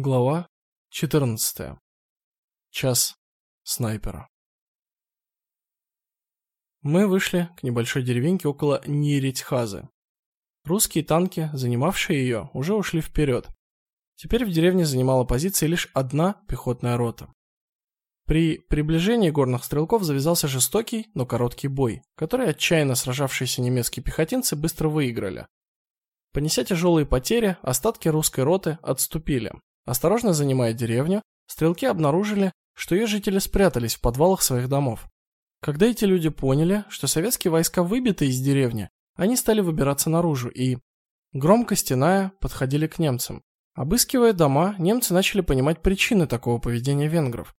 Глава 14. Час снайпера. Мы вышли к небольшой деревеньке около Ниритхазы. Русские танки, занимавшие ее, уже ушли вперед. Теперь в деревне занимала позиции лишь одна пехотная рота. При приближении горных стрелков завязался жестокий, но короткий бой, который отчаянно сражавшиеся немецкие пехотинцы быстро выиграли. Понеся тяжелые потери, остатки русской роты отступили. Осторожно занимая деревню, стрелки обнаружили, что ее жители спрятались в подвалах своих домов. Когда эти люди поняли, что советские войска выбиты из деревни, они стали выбираться наружу и, громко стеная, подходили к немцам. Обыскивая дома, немцы начали понимать причины такого поведения венгров.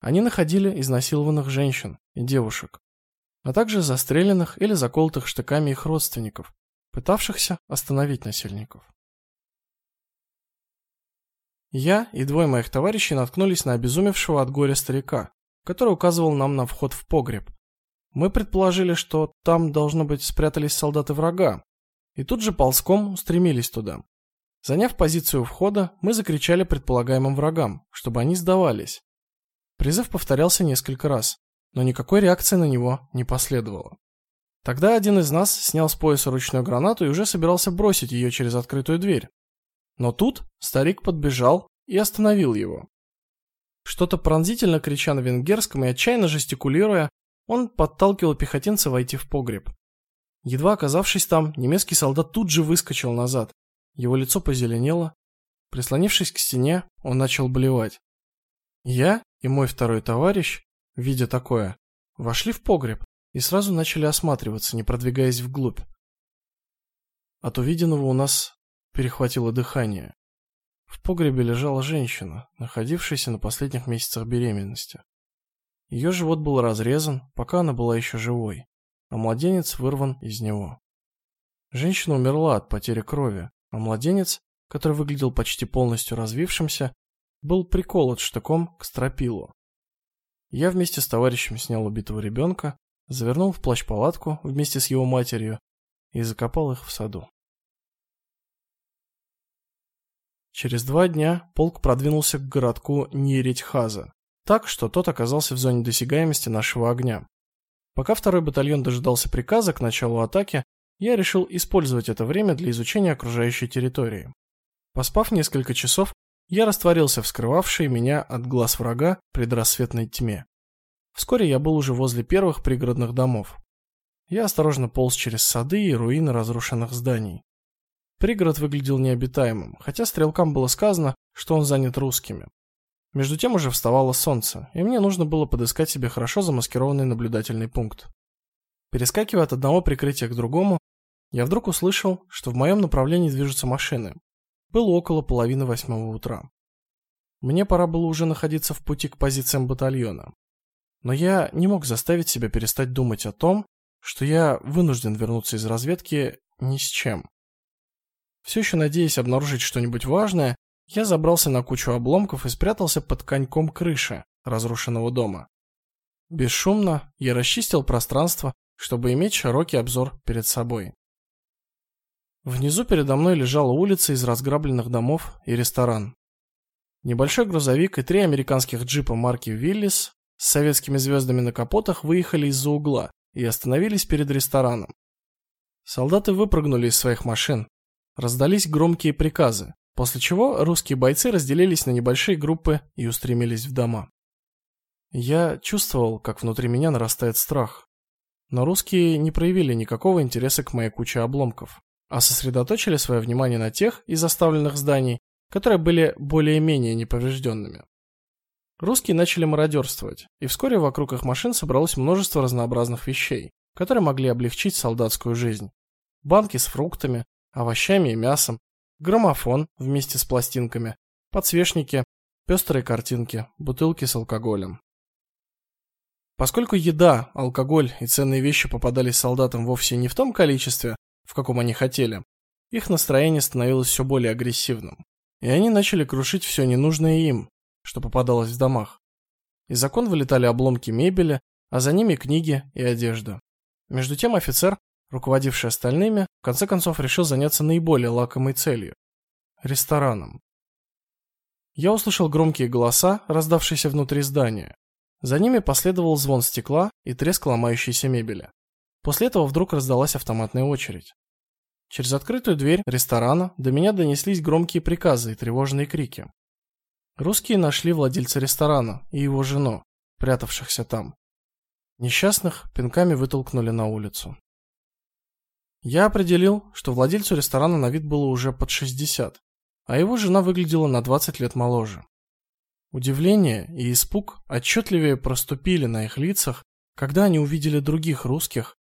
Они находили изнасилованных женщин и девушек, а также застреленных или заколотых штыками их родственников, пытавшихся остановить насильников. Я и двое моих товарищей наткнулись на обезумевшего от горя старика, который указывал нам на вход в погреб. Мы предположили, что там должно быть спрятались солдаты врага, и тут же ползком устремились туда. Заняв позицию входа, мы закричали предполагаемым врагам, чтобы они сдавались. Призыв повторялся несколько раз, но никакой реакции на него не последовало. Тогда один из нас снял с пояса ручную гранату и уже собирался бросить ее через открытую дверь. Но тут старик подбежал и остановил его. Что-то пронзительно крича на венгерском и отчаянно жестикулируя, он подталкивал пехотинца войти в погреб. Едва оказавшись там, немецкий солдат тут же выскочил назад. Его лицо позеленело. Прислонившись к стене, он начал блевать. Я и мой второй товарищ, видя такое, вошли в погреб и сразу начали осматриваться, не продвигаясь вглубь. От увиденного у нас перехватило дыхание. В погребе лежала женщина, находившаяся на последних месяцах беременности. Ее живот был разрезан, пока она была еще живой, а младенец вырван из него. Женщина умерла от потери крови, а младенец, который выглядел почти полностью развившимся, был приколот штыком к стропилу. Я вместе с товарищем снял убитого ребенка, завернул в плащ-палатку вместе с его матерью и закопал их в саду. Через два дня полк продвинулся к городку Ниретьхаза, так что тот оказался в зоне досягаемости нашего огня. Пока второй батальон дожидался приказа к началу атаки, я решил использовать это время для изучения окружающей территории. Поспав несколько часов, я растворился в скрывавшей меня от глаз врага предрассветной тьме. Вскоре я был уже возле первых пригородных домов. Я осторожно полз через сады и руины разрушенных зданий. Пригород выглядел необитаемым, хотя стрелкам было сказано, что он занят русскими. Между тем уже вставало солнце, и мне нужно было подыскать себе хорошо замаскированный наблюдательный пункт. Перескакивая от одного прикрытия к другому, я вдруг услышал, что в моем направлении движутся машины. Было около половины восьмого утра. Мне пора было уже находиться в пути к позициям батальона. Но я не мог заставить себя перестать думать о том, что я вынужден вернуться из разведки ни с чем. Все еще надеясь обнаружить что-нибудь важное, я забрался на кучу обломков и спрятался под коньком крыши разрушенного дома. Бесшумно я расчистил пространство, чтобы иметь широкий обзор перед собой. Внизу передо мной лежала улица из разграбленных домов и ресторан. Небольшой грузовик и три американских джипа марки Виллис с советскими звездами на капотах выехали из-за угла и остановились перед рестораном. Солдаты выпрыгнули из своих машин, Раздались громкие приказы, после чего русские бойцы разделились на небольшие группы и устремились в дома. Я чувствовал, как внутри меня нарастает страх. Но русские не проявили никакого интереса к моей куче обломков, а сосредоточили свое внимание на тех из оставленных зданий, которые были более-менее неповрежденными. Русские начали мародерствовать, и вскоре вокруг их машин собралось множество разнообразных вещей, которые могли облегчить солдатскую жизнь. Банки с фруктами, овощами и мясом, граммофон вместе с пластинками, подсвечники, пестрые картинки, бутылки с алкоголем. Поскольку еда, алкоголь и ценные вещи попадались солдатам вовсе не в том количестве, в каком они хотели, их настроение становилось все более агрессивным, и они начали крушить все ненужное им, что попадалось в домах. Из окон вылетали обломки мебели, а за ними книги и одежда. Между тем офицер руководивший остальными, в конце концов решил заняться наиболее лакомой целью рестораном. Я услышал громкие голоса, раздавшиеся внутри здания. За ними последовал звон стекла и треск ломающейся мебели. После этого вдруг раздалась автоматная очередь. Через открытую дверь ресторана до меня донеслись громкие приказы и тревожные крики. Русские нашли владельца ресторана и его жену, прятавшихся там. Несчастных пинками вытолкнули на улицу. Я определил, что владельцу ресторана на вид было уже под 60, а его жена выглядела на 20 лет моложе. Удивление и испуг отчетливее проступили на их лицах, когда они увидели других русских,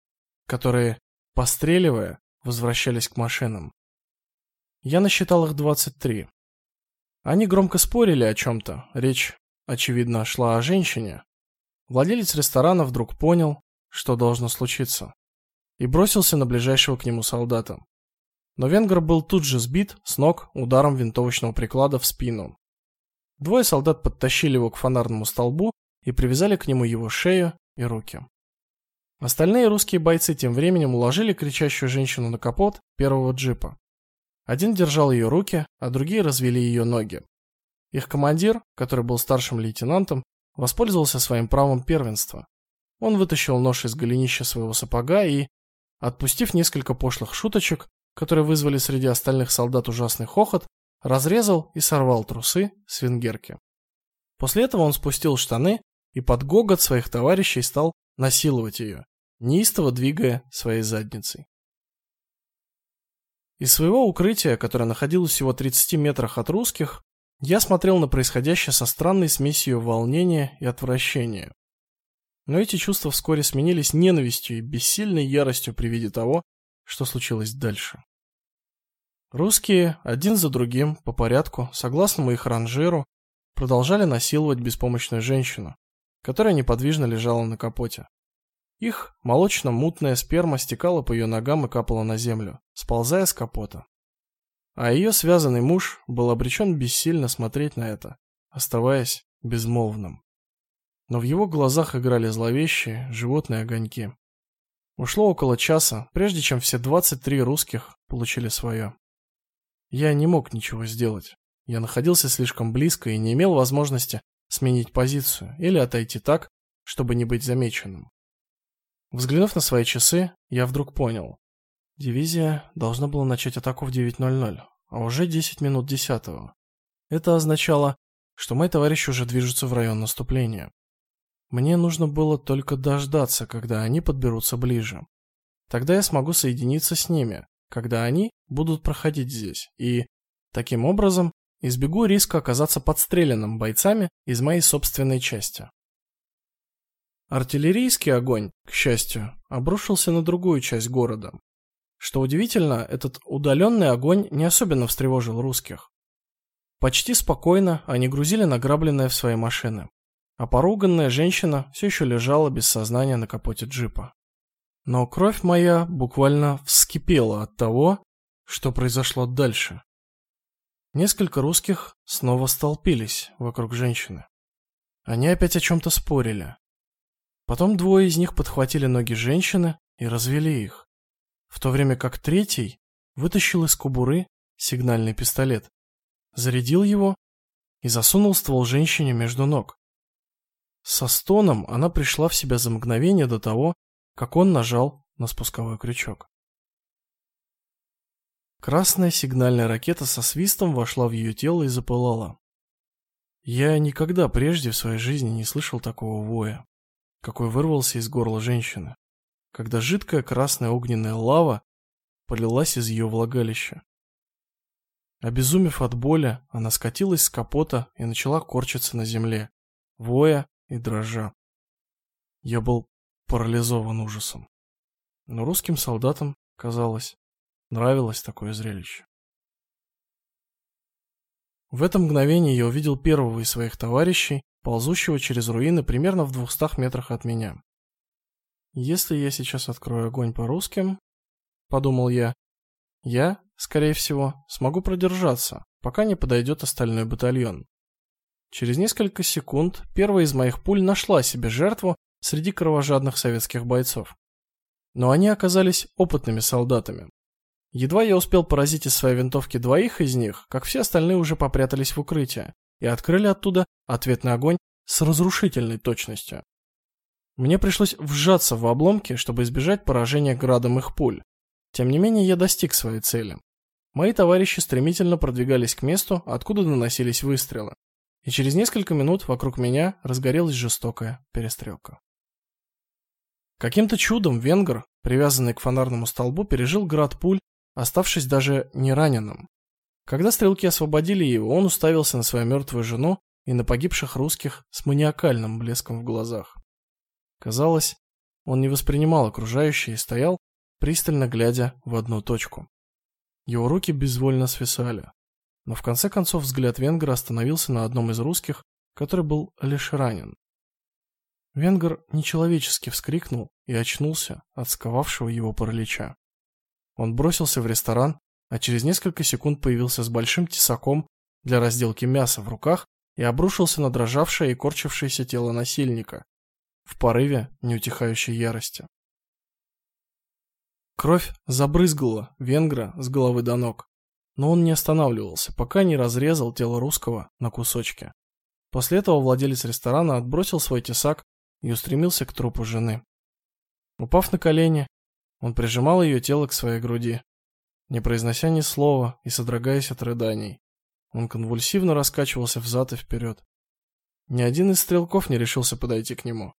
которые, постреливая, возвращались к машинам. Я насчитал их 23. Они громко спорили о чем то Речь, очевидно, шла о женщине. Владелец ресторана вдруг понял, что должно случиться, и бросился на ближайшего к нему солдата. Но венгр был тут же сбит с ног ударом винтовочного приклада в спину. Двое солдат подтащили его к фонарному столбу и привязали к нему его шею и руки. Остальные русские бойцы тем временем уложили кричащую женщину на капот первого джипа. Один держал ее руки, а другие развели ее ноги. Их командир, который был старшим лейтенантом, воспользовался своим правом первенства. Он вытащил нож из голенища своего сапога и, отпустив несколько пошлых шуточек, которые вызвали среди остальных солдат ужасный хохот, разрезал и сорвал трусы с венгерки. После этого он спустил штаны и под гогот своих товарищей стал насиловать ее, неистово двигая своей задницей. Из своего укрытия, которое находилось всего в 30 метрах от русских, я смотрел на происходящее со странной смесью волнения и отвращения. Но эти чувства вскоре сменились ненавистью и бессильной яростью при виде того, что случилось дальше. Русские один за другим по порядку, согласно их ранжиру, продолжали насиловать беспомощную женщину, которая неподвижно лежала на капоте. Их молочно-мутная сперма стекала по ее ногам и капала на землю, сползая с капота. А ее связанный муж был обречен бессильно смотреть на это, оставаясь безмолвным. Но в его глазах играли зловещие животные огоньки. Ушло около часа, прежде чем все 23 русских получили свое. Я не мог ничего сделать. Я находился слишком близко и не имел возможности сменить позицию или отойти так, чтобы не быть замеченным. Взглянув на свои часы, я вдруг понял. Дивизия должна была начать атаку в 9:00, а уже 10 минут десятого. Это означало, что мои товарищи уже движутся в район наступления. Мне нужно было только дождаться, когда они подберутся ближе. Тогда я смогу соединиться с ними, когда они будут проходить здесь, и таким образом избегу риска оказаться подстреленным бойцами из моей собственной части. Артиллерийский огонь, к счастью, обрушился на другую часть города. Что удивительно, этот удаленный огонь не особенно встревожил русских. Почти спокойно они грузили награбленное в свои машины, а поруганная женщина все еще лежала без сознания на капоте джипа. Но кровь моя буквально вскипела от того, что произошло дальше. Несколько русских снова столпились вокруг женщины. Они опять о чем то спорили. Потом двое из них подхватили ноги женщины и развели их, в то время как третий вытащил из кобуры сигнальный пистолет, зарядил его и засунул ствол женщине между ног. Со стоном она пришла в себя за мгновение до того, как он нажал на спусковой крючок. Красная сигнальная ракета со свистом вошла в ее тело и запылала. Я никогда прежде в своей жизни не слышал такого воя какой вырвался из горла женщины, когда жидкая красная огненная лава полилась из ее влагалища. Обезумев от боли, она скатилась с капота и начала корчиться на земле, воя и дрожа. Я был парализован ужасом. Но русским солдатам, казалось, нравилось такое зрелище. В это мгновение я увидел первого из своих товарищей, ползущего через руины примерно в двухстах метрах от меня. Если я сейчас открою огонь по русским, подумал я, я, скорее всего, смогу продержаться, пока не подойдет остальной батальон. Через несколько секунд первая из моих пуль нашла себе жертву среди кровожадных советских бойцов. Но они оказались опытными солдатами. Едва я успел поразить из своей винтовки двоих из них, как все остальные уже попрятались в укрытие, и открыли оттуда ответный огонь с разрушительной точностью. Мне пришлось вжаться в обломки, чтобы избежать поражения градом их пуль. Тем не менее, я достиг своей цели. Мои товарищи стремительно продвигались к месту, откуда доносились выстрелы. И через несколько минут вокруг меня разгорелась жестокая перестрелка. Каким-то чудом венгер, привязанный к фонарному столбу, пережил град пуль, оставшись даже не раненым. Когда стрелки освободили его, он уставился на свою мертвую жену и на погибших русских с маниакальным блеском в глазах. Казалось, он не воспринимал окружающее и стоял, пристально глядя в одну точку. Его руки безвольно свисали. Но в конце концов взгляд венгра остановился на одном из русских, который был лишь ранен. Венгер нечеловечески вскрикнул и очнулся от сковавшего его паралича. Он бросился в ресторан, а через несколько секунд появился с большим тесаком для разделки мяса в руках и обрушился на дрожавшее и корчившееся тело насильника в порыве неутихающей ярости. Кровь забрызгала венгра с головы до ног, но он не останавливался, пока не разрезал тело русского на кусочки. После этого владелец ресторана отбросил свой тесак и устремился к трупу жены. Упав на колени, он прижимал ее тело к своей груди, не произнося ни слова и содрогаясь от рыданий. Он конвульсивно раскачивался взад и вперед. Ни один из стрелков не решился подойти к нему.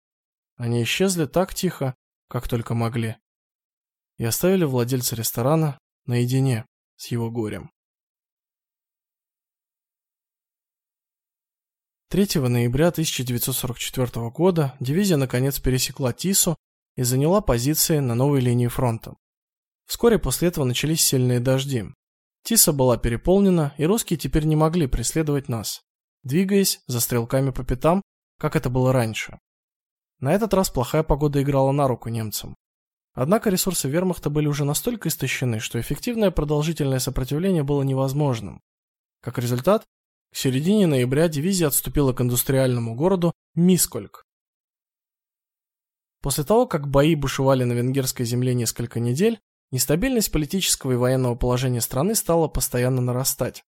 Они исчезли так тихо, как только могли и оставили владельца ресторана наедине с его горем. 3 ноября 1944 года дивизия наконец пересекла Тису и заняла позиции на новой линии фронта. Вскоре после этого начались сильные дожди. Тиса была переполнена, и русские теперь не могли преследовать нас, двигаясь за стрелками по пятам, как это было раньше. На этот раз плохая погода играла на руку немцам. Однако ресурсы вермахта были уже настолько истощены, что эффективное продолжительное сопротивление было невозможным. Как результат, к середине ноября дивизия отступила к индустриальному городу Мискольк. После того, как бои бушевали на венгерской земле несколько недель, нестабильность политического и военного положения страны стала постоянно нарастать.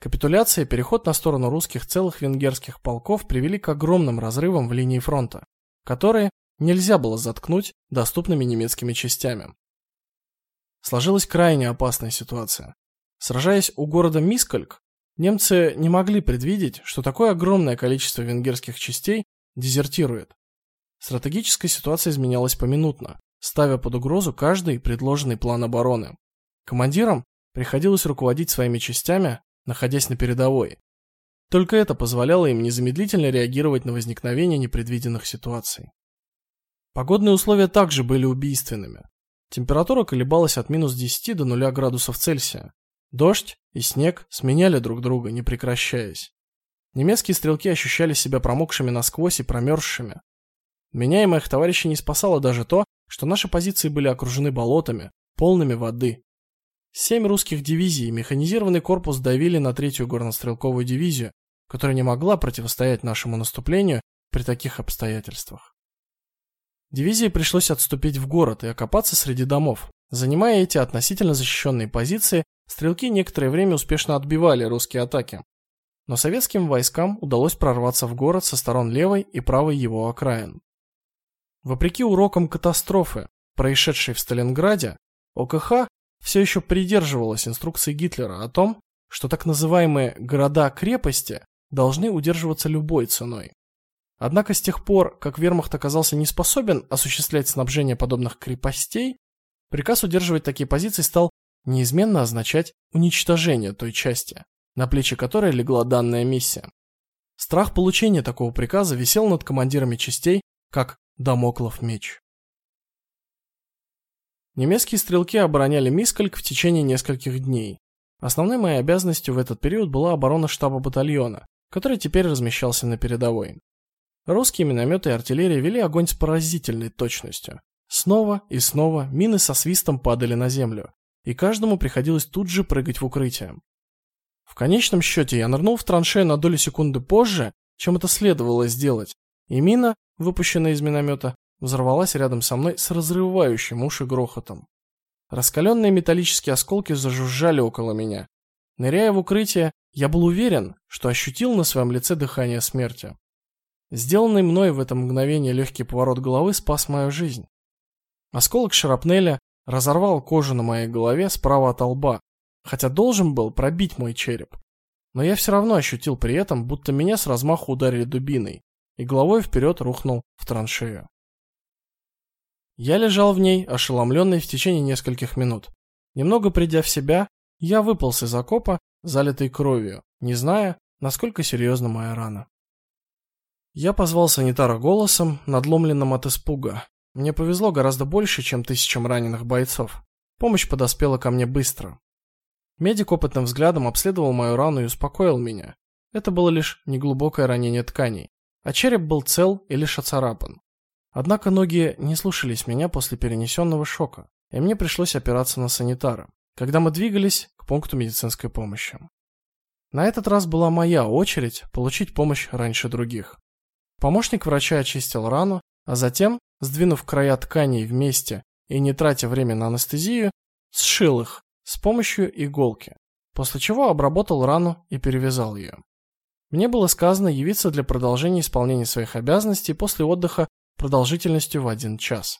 Капитуляция и переход на сторону русских целых венгерских полков привели к огромным разрывам в линии фронта, которые нельзя было заткнуть доступными немецкими частями. Сложилась крайне опасная ситуация. Сражаясь у города Мискальк, немцы не могли предвидеть, что такое огромное количество венгерских частей дезертирует. Стратегическая ситуация изменялась поминутно, ставя под угрозу каждый предложенный план обороны. Командирам приходилось руководить своими частями, находясь на передовой. Только это позволяло им незамедлительно реагировать на возникновение непредвиденных ситуаций. Погодные условия также были убийственными. Температура колебалась от минус 10 до 0 градусов Цельсия. Дождь и снег сменяли друг друга, не прекращаясь. Немецкие стрелки ощущали себя промокшими насквозь и промерзшими. Меня и моих товарищей не спасало даже то, что наши позиции были окружены болотами, полными воды. Семь русских дивизий и механизированный корпус давили на третью горнострелковую дивизию, которая не могла противостоять нашему наступлению при таких обстоятельствах. Дивизии пришлось отступить в город и окопаться среди домов. Занимая эти относительно защищенные позиции, стрелки некоторое время успешно отбивали русские атаки. Но советским войскам удалось прорваться в город со сторон левой и правой его окраин. Вопреки урокам катастрофы, происшедшей в Сталинграде, ОКХ все еще придерживалась инструкции Гитлера о том, что так называемые города-крепости должны удерживаться любой ценой. Однако с тех пор, как Вермахт оказался не способен осуществлять снабжение подобных крепостей, приказ удерживать такие позиции стал неизменно означать уничтожение той части, на плечи которой легла данная миссия. Страх получения такого приказа висел над командирами частей, как дамоклов меч. Немецкие стрелки обороняли Мискальк в течение нескольких дней. Основной моей обязанностью в этот период была оборона штаба батальона, который теперь размещался на передовой. Русские минометы и артиллерия вели огонь с поразительной точностью. Снова и снова мины со свистом падали на землю, и каждому приходилось тут же прыгать в укрытие. В конечном счете я нырнул в траншею на долю секунды позже, чем это следовало сделать, и мина, выпущенная из миномета, взорвалась рядом со мной с разрывающим уши грохотом. Раскаленные металлические осколки зажужжали около меня. Ныряя в укрытие, Я был уверен, что ощутил на своем лице дыхание смерти. Сделанный мной в это мгновение легкий поворот головы спас мою жизнь. Осколок шрапнеля разорвал кожу на моей голове справа от лба, хотя должен был пробить мой череп. Но я все равно ощутил при этом, будто меня с размаху ударили дубиной, и головой вперед рухнул в траншею. Я лежал в ней, ошеломленный в течение нескольких минут. Немного придя в себя, я выполз из окопа, залитый кровью, не зная, насколько серьезна моя рана. Я позвал санитара голосом, надломленным от испуга. Мне повезло гораздо больше, чем тысячам раненых бойцов. Помощь подоспела ко мне быстро. Медик опытным взглядом обследовал мою рану и успокоил меня. Это было лишь неглубокое ранение тканей, а череп был цел и лишь оцарапан. Однако ноги не слушались меня после перенесенного шока, и мне пришлось опираться на санитара, когда мы двигались к пункту медицинской помощи. На этот раз была моя очередь получить помощь раньше других. Помощник врача очистил рану, а затем, сдвинув края тканей вместе и не тратя время на анестезию, сшил их с помощью иголки, после чего обработал рану и перевязал ее. Мне было сказано явиться для продолжения исполнения своих обязанностей после отдыха продолжительностью в один час.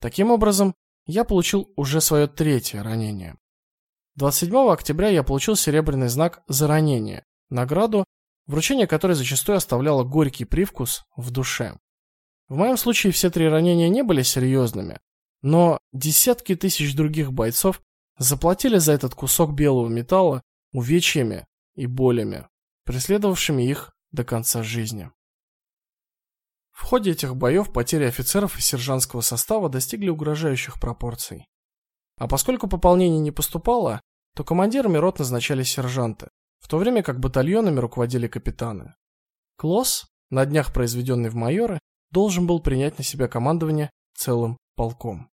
Таким образом, я получил уже свое третье ранение. 27 октября я получил серебряный знак за ранение, награду, вручение которой зачастую оставляло горький привкус в душе. В моем случае все три ранения не были серьезными, но десятки тысяч других бойцов заплатили за этот кусок белого металла увечьями и болями, преследовавшими их до конца жизни. В ходе этих боев потери офицеров и сержантского состава достигли угрожающих пропорций. А поскольку пополнение не поступало, то командирами рот назначали сержанты, в то время как батальонами руководили капитаны. Клосс, на днях произведенный в майоры, должен был принять на себя командование целым полком.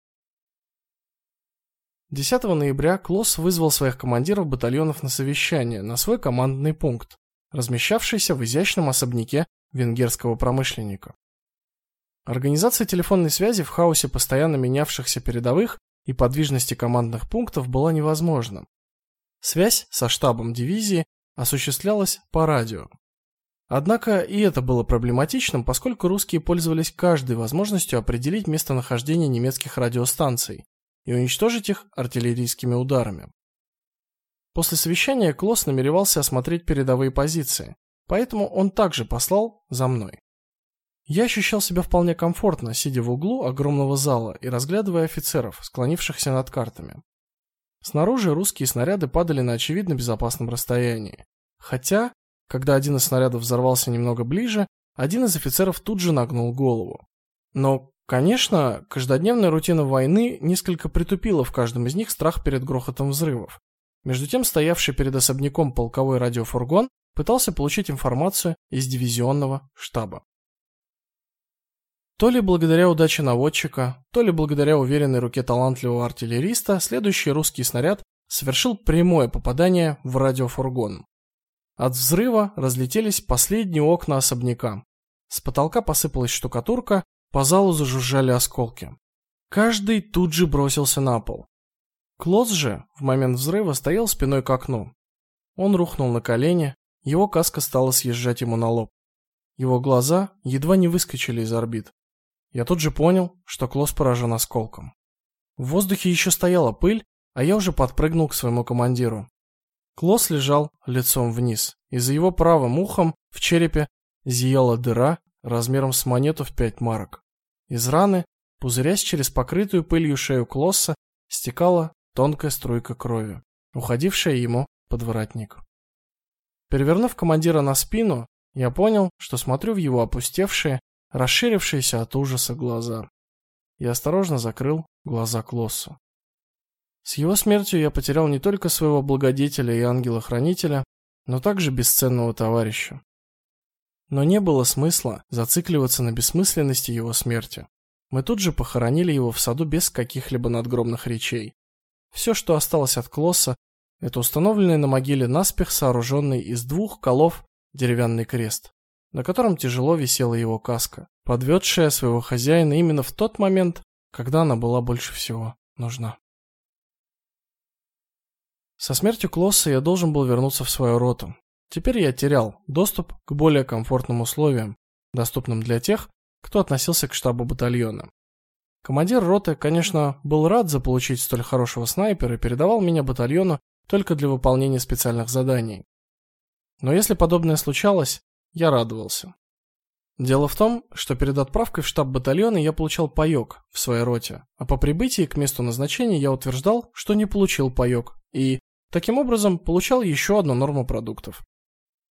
10 ноября Клосс вызвал своих командиров батальонов на совещание на свой командный пункт, размещавшийся в изящном особняке венгерского промышленника. Организация телефонной связи в хаосе постоянно менявшихся передовых и подвижности командных пунктов была невозможна. Связь со штабом дивизии осуществлялась по радио. Однако и это было проблематичным, поскольку русские пользовались каждой возможностью определить местонахождение немецких радиостанций и уничтожить их артиллерийскими ударами. После совещания Клосс намеревался осмотреть передовые позиции, поэтому он также послал за мной. Я ощущал себя вполне комфортно, сидя в углу огромного зала и разглядывая офицеров, склонившихся над картами. Снаружи русские снаряды падали на очевидно безопасном расстоянии. Хотя, когда один из снарядов взорвался немного ближе, один из офицеров тут же нагнул голову. Но, конечно, каждодневная рутина войны несколько притупила в каждом из них страх перед грохотом взрывов. Между тем, стоявший перед особняком полковой радиофургон пытался получить информацию из дивизионного штаба. То ли благодаря удаче наводчика, то ли благодаря уверенной руке талантливого артиллериста, следующий русский снаряд совершил прямое попадание в радиофургон. От взрыва разлетелись последние окна особняка. С потолка посыпалась штукатурка, по залу зажужжали осколки. Каждый тут же бросился на пол. Клосс же в момент взрыва стоял спиной к окну. Он рухнул на колени, его каска стала съезжать ему на лоб. Его глаза едва не выскочили из орбит. Я тут же понял, что Клосс поражен осколком. В воздухе еще стояла пыль, а я уже подпрыгнул к своему командиру. Клосс лежал лицом вниз, и за его правым ухом в черепе зияла дыра размером с монету в пять марок. Из раны, пузырясь через покрытую пылью шею Клосса, стекала тонкая струйка крови, уходившая ему под воротник. Перевернув командира на спину, я понял, что смотрю в его опустевшие, расширившиеся от ужаса глаза. Я осторожно закрыл глаза Клоссу. С его смертью я потерял не только своего благодетеля и ангела-хранителя, но также бесценного товарища. Но не было смысла зацикливаться на бессмысленности его смерти. Мы тут же похоронили его в саду без каких-либо надгробных речей. Все, что осталось от Клосса, это установленный на могиле наспех сооруженный из двух колов деревянный крест на котором тяжело висела его каска, подведшая своего хозяина именно в тот момент, когда она была больше всего нужна. Со смертью Клосса я должен был вернуться в свою роту. Теперь я терял доступ к более комфортным условиям, доступным для тех, кто относился к штабу батальона. Командир роты, конечно, был рад заполучить столь хорошего снайпера и передавал меня батальону только для выполнения специальных заданий. Но если подобное случалось, я радовался. Дело в том, что перед отправкой в штаб батальона я получал паёк в своей роте, а по прибытии к месту назначения я утверждал, что не получил паёк и таким образом получал еще одну норму продуктов.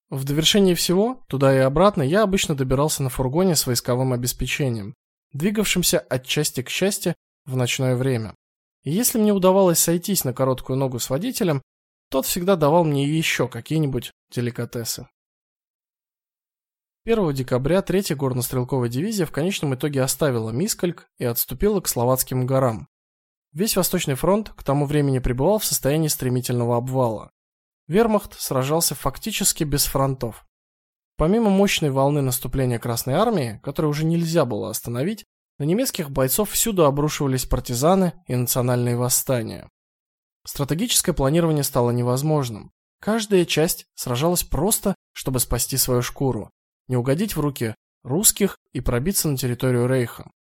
В довершение всего, туда и обратно я обычно добирался на фургоне с войсковым обеспечением, двигавшимся от части к части в ночное время. И если мне удавалось сойтись на короткую ногу с водителем, тот всегда давал мне еще какие-нибудь деликатесы. 1 декабря 3-я горнострелковая дивизия в конечном итоге оставила Мискальк и отступила к Словацким горам. Весь Восточный фронт к тому времени пребывал в состоянии стремительного обвала. Вермахт сражался фактически без фронтов. Помимо мощной волны наступления Красной армии, которую уже нельзя было остановить, на немецких бойцов всюду обрушивались партизаны и национальные восстания. Стратегическое планирование стало невозможным. Каждая часть сражалась просто, чтобы спасти свою шкуру, не угодить в руки русских и пробиться на территорию рейха.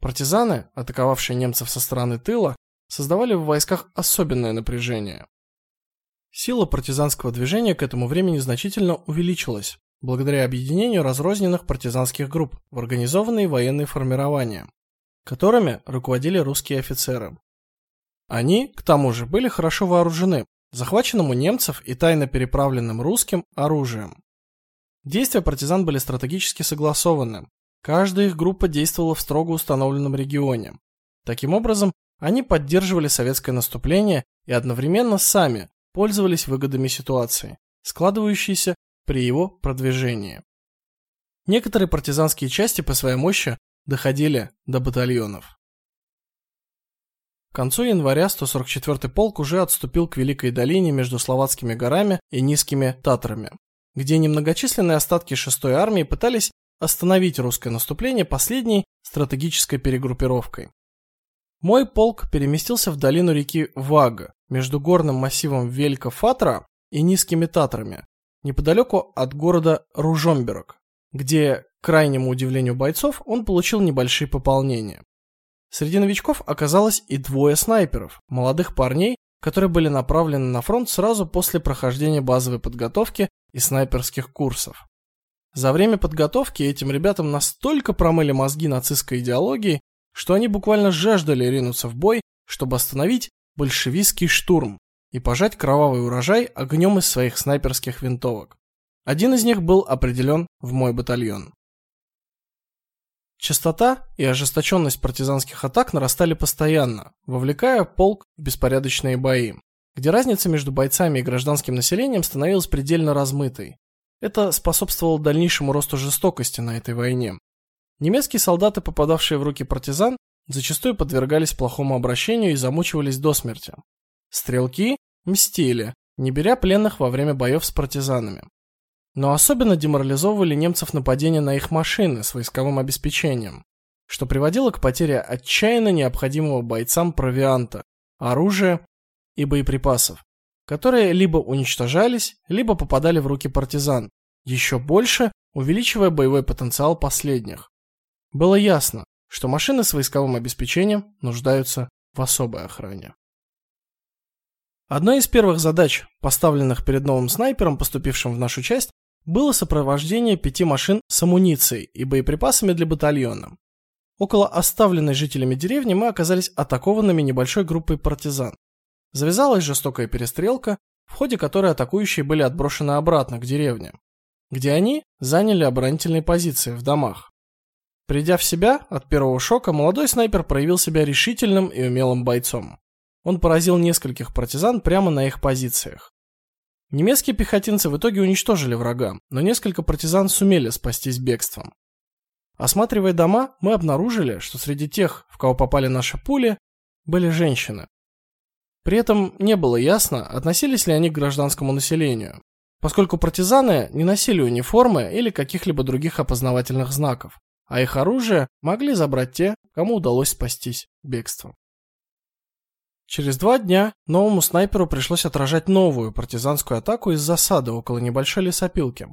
Партизаны, атаковавшие немцев со стороны тыла, создавали в войсках особенное напряжение. Сила партизанского движения к этому времени значительно увеличилась, благодаря объединению разрозненных партизанских групп в организованные военные формирования, которыми руководили русские офицеры. Они, к тому же, были хорошо вооружены захваченным у немцев и тайно переправленным русским оружием. Действия партизан были стратегически согласованы. Каждая их группа действовала в строго установленном регионе. Таким образом, они поддерживали советское наступление и одновременно сами пользовались выгодами ситуации, складывающейся при его продвижении. Некоторые партизанские части по своей мощи доходили до батальонов. К концу января 144-й полк уже отступил к Великой долине между Словацкими горами и Низкими Татрами, где немногочисленные остатки 6-й армии пытались остановить русское наступление последней стратегической перегруппировкой. Мой полк переместился в долину реки Вага, между горным массивом Велька-Фатра и Низкими Татрами, неподалеку от города Ружомберг, где, к крайнему удивлению бойцов, он получил небольшие пополнения. Среди новичков оказалось и двое снайперов, молодых парней, которые были направлены на фронт сразу после прохождения базовой подготовки и снайперских курсов. За время подготовки этим ребятам настолько промыли мозги нацистской идеологией, что они буквально жаждали ринуться в бой, чтобы остановить большевистский штурм и пожать кровавый урожай огнем из своих снайперских винтовок. Один из них был определен в мой батальон. Частота и ожесточенность партизанских атак нарастали постоянно, вовлекая полк в беспорядочные бои, где разница между бойцами и гражданским населением становилась предельно размытой. Это способствовало дальнейшему росту жестокости на этой войне. Немецкие солдаты, попадавшие в руки партизан, зачастую подвергались плохому обращению и замучивались до смерти. Стрелки мстили, не беря пленных во время боев с партизанами. Но особенно деморализовывали немцев нападения на их машины с войсковым обеспечением, что приводило к потере отчаянно необходимого бойцам провианта, оружия и боеприпасов, которые либо уничтожались, либо попадали в руки партизан, еще больше увеличивая боевой потенциал последних. Было ясно, что машины с войсковым обеспечением нуждаются в особой охране. Одной из первых задач, поставленных перед новым снайпером, поступившим в нашу часть, было сопровождение пяти машин с амуницией и боеприпасами для батальона. Около оставленной жителями деревни мы оказались атакованными небольшой группой партизан. Завязалась жестокая перестрелка, в ходе которой атакующие были отброшены обратно к деревне, где они заняли оборонительные позиции в домах. Придя в себя от первого шока, молодой снайпер проявил себя решительным и умелым бойцом. Он поразил нескольких партизан прямо на их позициях. Немецкие пехотинцы в итоге уничтожили врага, но несколько партизан сумели спастись бегством. Осматривая дома, мы обнаружили, что среди тех, в кого попали наши пули, были женщины. При этом не было ясно, относились ли они к гражданскому населению, поскольку партизаны не носили униформы или каких-либо других опознавательных знаков а их оружие могли забрать те, кому удалось спастись бегством. Через два дня новому снайперу пришлось отражать новую партизанскую атаку из засады около небольшой лесопилки.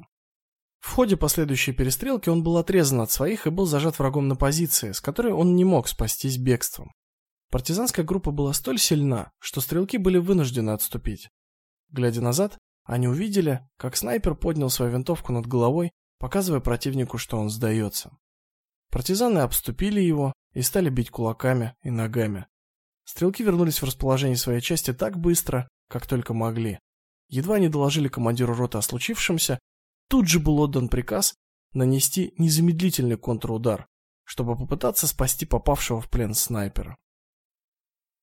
В ходе последующей перестрелки он был отрезан от своих и был зажат врагом на позиции, с которой он не мог спастись бегством. Партизанская группа была столь сильна, что стрелки были вынуждены отступить. Глядя назад, они увидели, как снайпер поднял свою винтовку над головой, показывая противнику, что он сдается. Партизаны обступили его и стали бить кулаками и ногами. Стрелки вернулись в расположение своей части так быстро, как только могли. Едва они доложили командиру роты о случившемся, тут же был отдан приказ нанести незамедлительный контрудар, чтобы попытаться спасти попавшего в плен снайпера.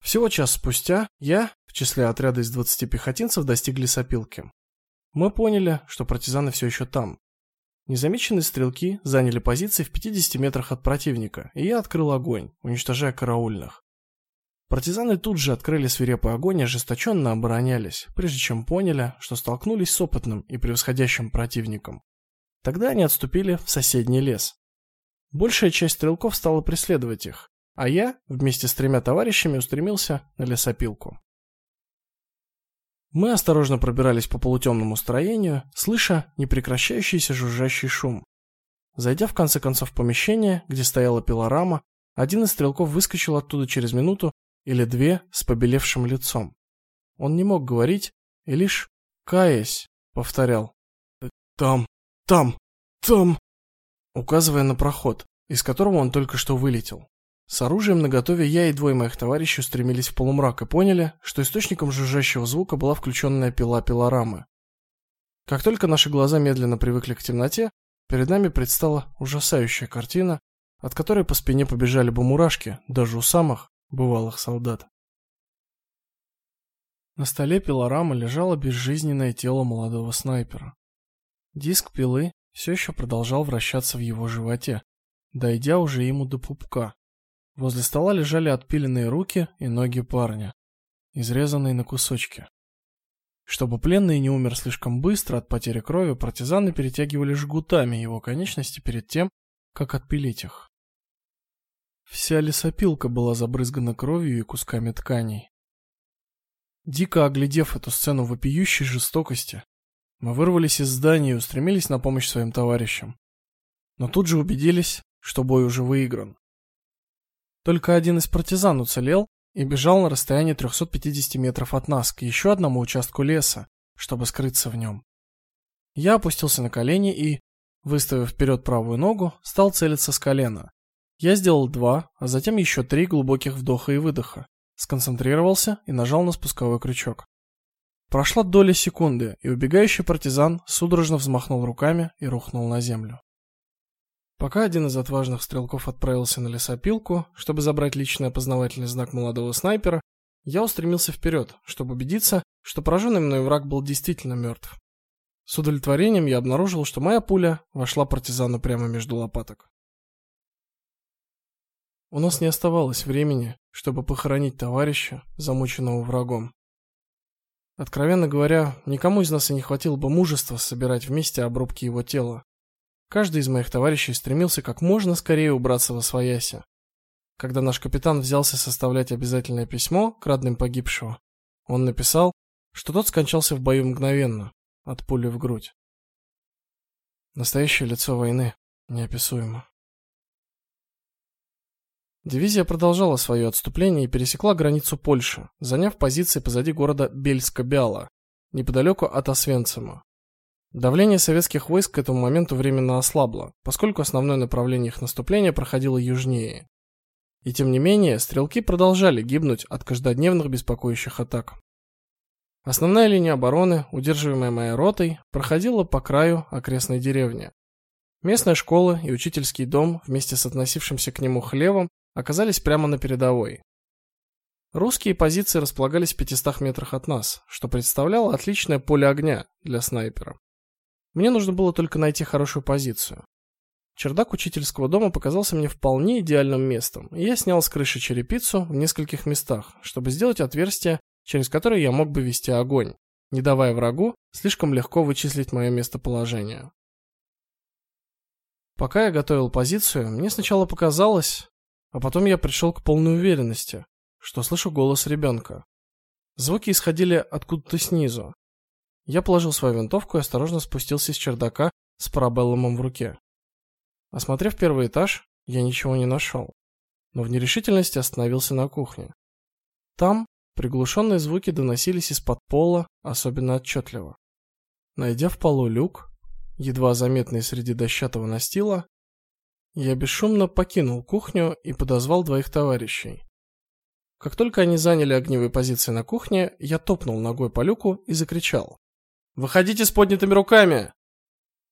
Всего час спустя я, в числе отряда из 20 пехотинцев, достигли сопилки. Мы поняли, что партизаны все еще там. Незамеченные стрелки заняли позиции в 50 метрах от противника, и я открыл огонь, уничтожая караульных. Партизаны тут же открыли свирепый огонь и ожесточенно оборонялись, прежде чем поняли, что столкнулись с опытным и превосходящим противником. Тогда они отступили в соседний лес. Большая часть стрелков стала преследовать их, а я вместе с тремя товарищами устремился на лесопилку. Мы осторожно пробирались по полутемному строению, слыша непрекращающийся жужжащий шум. Зайдя в конце концов в помещение, где стояла пилорама, один из стрелков выскочил оттуда через минуту или две с побелевшим лицом. Он не мог говорить и лишь каясь повторял: "Там, там, там", указывая на проход, из которого он только что вылетел. С оружием наготове я и двое моих товарищей устремились в полумрак и поняли, что источником жужжащего звука была включенная пила пилорамы. Как только наши глаза медленно привыкли к темноте, перед нами предстала ужасающая картина, от которой по спине побежали бы мурашки, даже у самых бывалых солдат. На столе пилорамы лежало безжизненное тело молодого снайпера. Диск пилы все еще продолжал вращаться в его животе, дойдя уже ему до пупка. Возле стола лежали отпиленные руки и ноги парня, изрезанные на кусочки. Чтобы пленный не умер слишком быстро от потери крови, партизаны перетягивали жгутами его конечности перед тем, как отпилить их. Вся лесопилка была забрызгана кровью и кусками тканей. Дико оглядев эту сцену вопиющей жестокости, мы вырвались из здания и устремились на помощь своим товарищам. Но тут же убедились, что бой уже выигран. Только один из партизан уцелел и бежал на расстоянии 350 метров от нас к еще одному участку леса, чтобы скрыться в нем. Я опустился на колени и, выставив вперед правую ногу, стал целиться с колена. Я сделал два, а затем еще три глубоких вдоха и выдоха, сконцентрировался и нажал на спусковой крючок. Прошла доля секунды, и убегающий партизан судорожно взмахнул руками и рухнул на землю. Пока один из отважных стрелков отправился на лесопилку, чтобы забрать личный опознавательный знак молодого снайпера, я устремился вперед, чтобы убедиться, что пораженный мной враг был действительно мертв. С удовлетворением я обнаружил, что моя пуля вошла партизану прямо между лопаток. У нас не оставалось времени, чтобы похоронить товарища, замученного врагом. Откровенно говоря, никому из нас и не хватило бы мужества собирать вместе обрубки его тела. Каждый из моих товарищей стремился как можно скорее убраться во свояси. Когда наш капитан взялся составлять обязательное письмо к родным погибшего, он написал, что тот скончался в бою мгновенно, от пули в грудь. Настоящее лицо войны неописуемо. Дивизия продолжала свое отступление и пересекла границу Польши, заняв позиции позади города Бельска-Бяла, неподалеку от Освенцима. Давление советских войск к этому моменту временно ослабло, поскольку основное направление их наступления проходило южнее. И тем не менее, стрелки продолжали гибнуть от каждодневных беспокоящих атак. Основная линия обороны, удерживаемая моей ротой, проходила по краю окрестной деревни. Местная школа и учительский дом вместе с относившимся к нему хлевом оказались прямо на передовой. Русские позиции располагались в 500 метрах от нас, что представляло отличное поле огня для снайпера. Мне нужно было только найти хорошую позицию. Чердак учительского дома показался мне вполне идеальным местом, и я снял с крыши черепицу в нескольких местах, чтобы сделать отверстие, через которое я мог бы вести огонь, не давая врагу слишком легко вычислить мое местоположение. Пока я готовил позицию, мне сначала показалось, а потом я пришел к полной уверенности, что слышу голос ребенка. Звуки исходили откуда-то снизу. Я положил свою винтовку и осторожно спустился с чердака с парабеллумом в руке. Осмотрев первый этаж, я ничего не нашел, но в нерешительности остановился на кухне. Там приглушенные звуки доносились из-под пола особенно отчетливо. Найдя в полу люк, едва заметный среди дощатого настила, я бесшумно покинул кухню и подозвал двоих товарищей. Как только они заняли огневые позиции на кухне, я топнул ногой по люку и закричал: "Выходите с поднятыми руками!"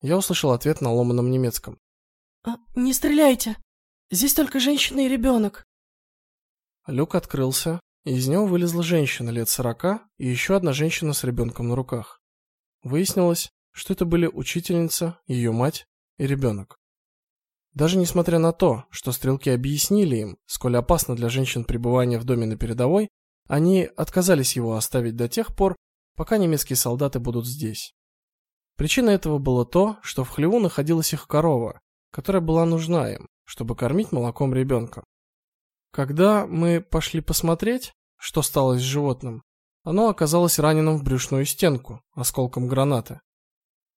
Я услышал ответ на ломаном немецком. А, не стреляйте. Здесь только женщина и ребенок. Люк открылся, и из него вылезла женщина лет сорока и еще одна женщина с ребенком на руках. Выяснилось, что это были учительница, ее мать и ребенок. Даже несмотря на то, что стрелки объяснили им, сколь опасно для женщин пребывание в доме на передовой, они отказались его оставить до тех пор, пока немецкие солдаты будут здесь. Причиной этого было то, что в хлеву находилась их корова, которая была нужна им, чтобы кормить молоком ребенка. Когда мы пошли посмотреть, что стало с животным, оно оказалось раненым в брюшную стенку осколком гранаты.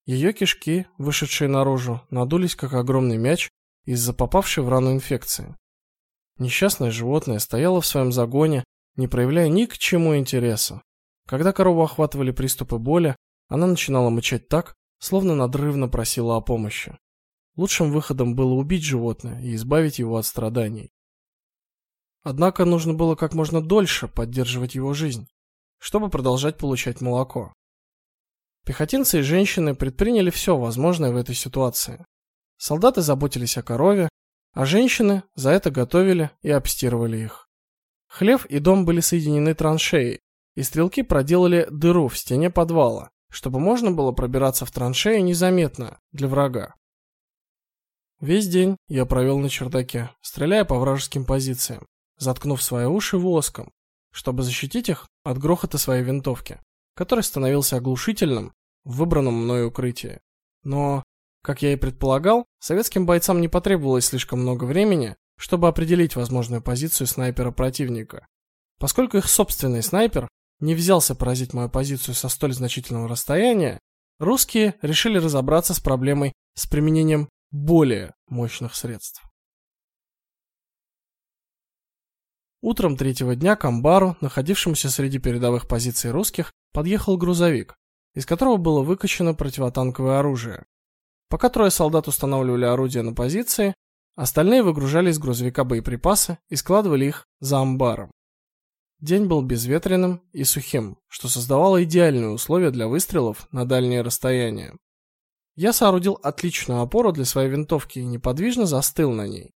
Ее кишки, вышедшие наружу, надулись как огромный мяч из-за попавшей в рану инфекции. Несчастное животное стояло в своем загоне, не проявляя ни к чему интереса. Когда корову охватывали приступы боли, она начинала мычать так, словно надрывно просила о помощи. Лучшим выходом было убить животное и избавить его от страданий. Однако нужно было как можно дольше поддерживать его жизнь, чтобы продолжать получать молоко. Пехотинцы и женщины предприняли все возможное в этой ситуации. Солдаты заботились о корове, а женщины за это готовили и обстирывали их. Хлев и дом были соединены траншеей, и стрелки проделали дыру в стене подвала, чтобы можно было пробираться в траншею незаметно для врага. Весь день я провел на чердаке, стреляя по вражеским позициям, заткнув свои уши воском, чтобы защитить их от грохота своей винтовки, который становился оглушительным в выбранном мною укрытии. Но, как я и предполагал, советским бойцам не потребовалось слишком много времени, чтобы определить возможную позицию снайпера противника. Поскольку их собственный снайпер не взялся поразить мою позицию со столь значительного расстояния, русские решили разобраться с проблемой с применением более мощных средств. Утром третьего дня к амбару, находившемуся среди передовых позиций русских, подъехал грузовик, из которого было выкачано противотанковое оружие. Пока трое солдат устанавливали орудия на позиции, остальные выгружали из грузовика боеприпасы и складывали их за амбаром. День был безветренным и сухим, что создавало идеальные условия для выстрелов на дальние расстояния. Я соорудил отличную опору для своей винтовки и неподвижно застыл на ней.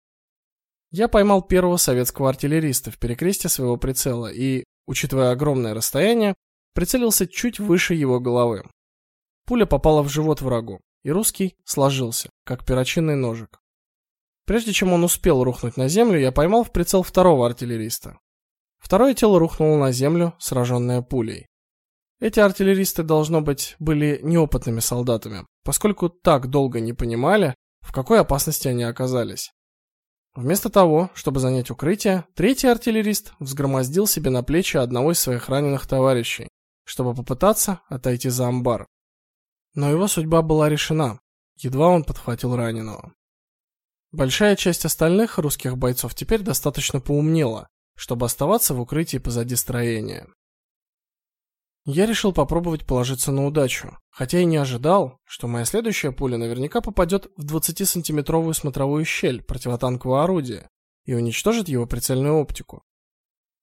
Я поймал первого советского артиллериста в перекрестье своего прицела и, учитывая огромное расстояние, прицелился чуть выше его головы. Пуля попала в живот врагу, и русский сложился, как перочинный ножик. Прежде чем он успел рухнуть на землю, я поймал в прицел второго артиллериста. Второе тело рухнуло на землю, сраженное пулей. Эти артиллеристы должно быть были неопытными солдатами, поскольку так долго не понимали, в какой опасности они оказались. Вместо того, чтобы занять укрытие, третий артиллерист взгромоздил себе на плечи одного из своих раненых товарищей, чтобы попытаться отойти за амбар. Но его судьба была решена. Едва он подхватил раненого. Большая часть остальных русских бойцов теперь достаточно поумнела, чтобы оставаться в укрытии позади строения. Я решил попробовать положиться на удачу, хотя и не ожидал, что моя следующая пуля наверняка попадет в 20-сантиметровую смотровую щель противотанкового орудия и уничтожит его прицельную оптику.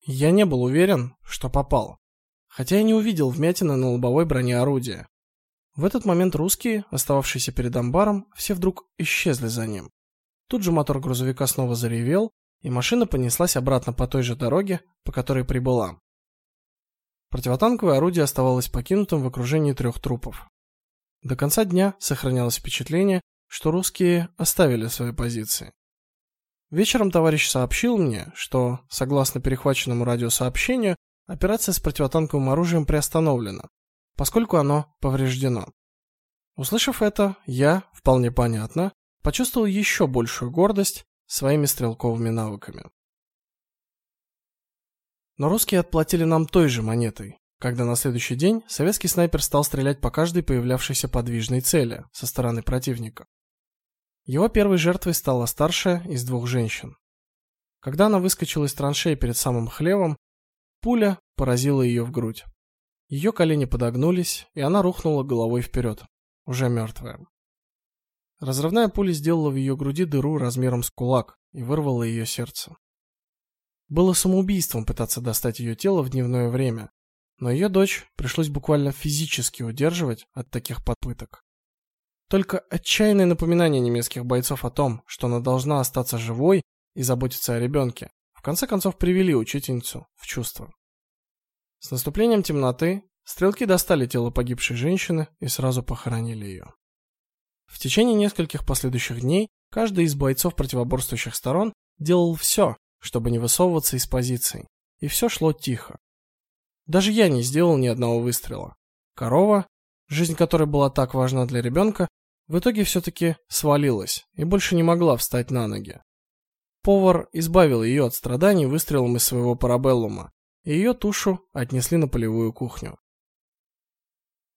Я не был уверен, что попал, хотя и не увидел вмятины на лобовой броне орудия. В этот момент русские, остававшиеся перед амбаром, все вдруг исчезли за ним. Тут же мотор грузовика снова заревел, и машина понеслась обратно по той же дороге, по которой прибыла. Противотанковое орудие оставалось покинутым в окружении трех трупов. До конца дня сохранялось впечатление, что русские оставили свои позиции. Вечером товарищ сообщил мне, что, согласно перехваченному радиосообщению, операция с противотанковым оружием приостановлена, поскольку оно повреждено. Услышав это, я, вполне понятно, почувствовал еще большую гордость своими стрелковыми навыками. Но русские отплатили нам той же монетой, когда на следующий день советский снайпер стал стрелять по каждой появлявшейся подвижной цели со стороны противника. Его первой жертвой стала старшая из двух женщин. Когда она выскочила из траншеи перед самым хлевом, пуля поразила ее в грудь. Ее колени подогнулись, и она рухнула головой вперед, уже мертвая. Разрывная пуля сделала в ее груди дыру размером с кулак и вырвала ее сердце. Было самоубийством пытаться достать ее тело в дневное время, но ее дочь пришлось буквально физически удерживать от таких попыток. Только отчаянное напоминание немецких бойцов о том, что она должна остаться живой и заботиться о ребенке, в конце концов привели учительницу в чувство. С наступлением темноты стрелки достали тело погибшей женщины и сразу похоронили ее. В течение нескольких последующих дней каждый из бойцов противоборствующих сторон делал все, чтобы не высовываться из позиций, и все шло тихо. Даже я не сделал ни одного выстрела. Корова, жизнь которой была так важна для ребенка, в итоге все таки свалилась и больше не могла встать на ноги. Повар избавил ее от страданий выстрелом из своего парабеллума, ее тушу отнесли на полевую кухню.